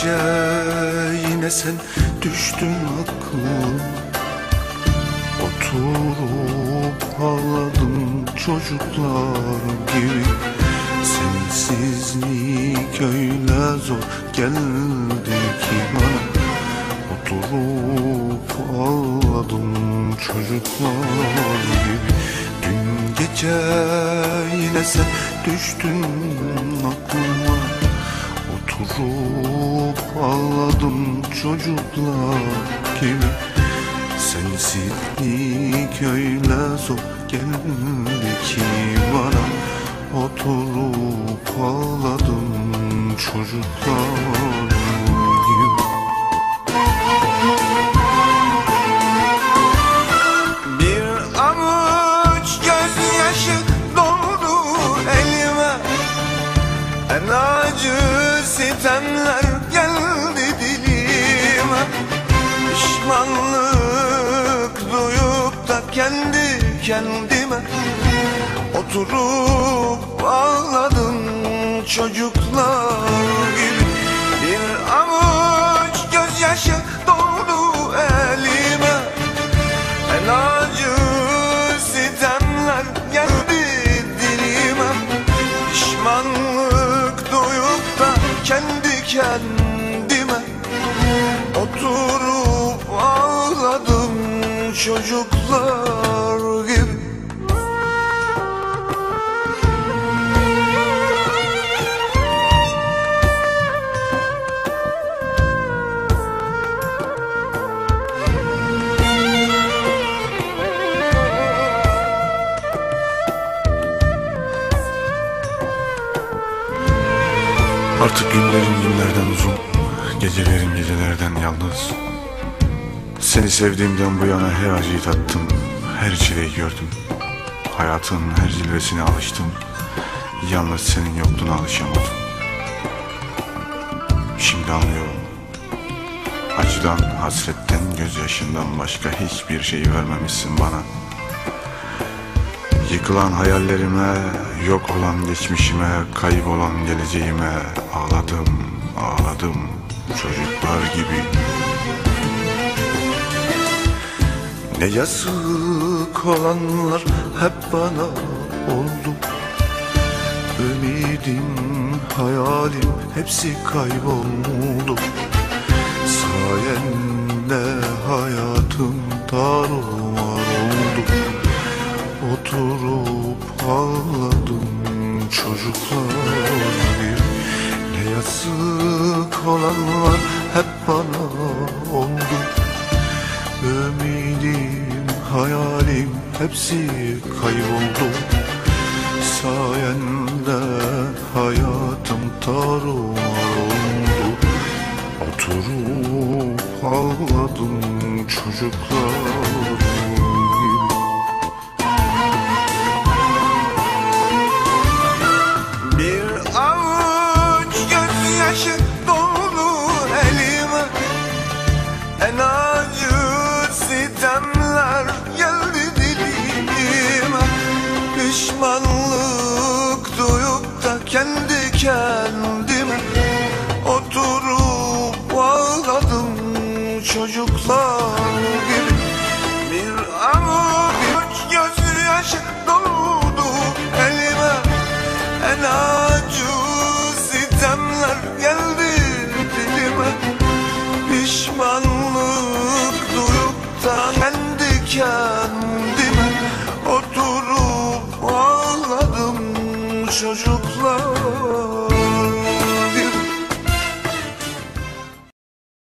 gece yine sen düştün aklıma. Oturup ağladım çocuklar gibi. Sensizlik öyle zor geldi ki bana. Oturup ağladım çocuklar gibi. Dün gece yine sen düştün aklıma Oturup ağladım çocuklar gibi. Sensizlik öyle zor geldi ki bana. Oturup ağladım çocuklar gibi. Bir avuç gözyaşı doldu elime. En acı sitemler geldi dilime. Pişmanlık duyup da kendi kendime Oturup ağladım çocuklar gibi. Bir çocuklar gibi. Artık günlerim günlerden uzun Gecelerim gecelerden yalnız Seni sevdiğimden bu yana her acıyı tattım. Her çileyi gördüm. Hayatın her cilvesine alıştım. Yalnız senin yokluğuna alışamadım. Şimdi anlıyorum. Acıdan, hasretten, gözyaşından başka hiçbir şey vermemişsin bana. Yıkılan hayallerime, yok olan geçmişime, kaybolan geleceğime ağladım, ağladım çocuklar gibi. Ne yazık olanlar hep bana oldu. Ümidim, hayalim hepsi kayboldu. Sayende hayatım tarumar oldu. Oturup ağladım çocuklar gibi Ne yazık olanlar hep bana oldu Ümidim, hayalim hepsi kayboldu. Sayende hayatım tarumar oldu. Oturup ağladım çocuklar kendi kendime Oturup ağladım çocuklar gibi. Bir avuç gözyaşı doldu elime. En acı sitemler geldi dilime. Pişmanlık duyup da kendi kendime Oturup ağladım çocuk oh.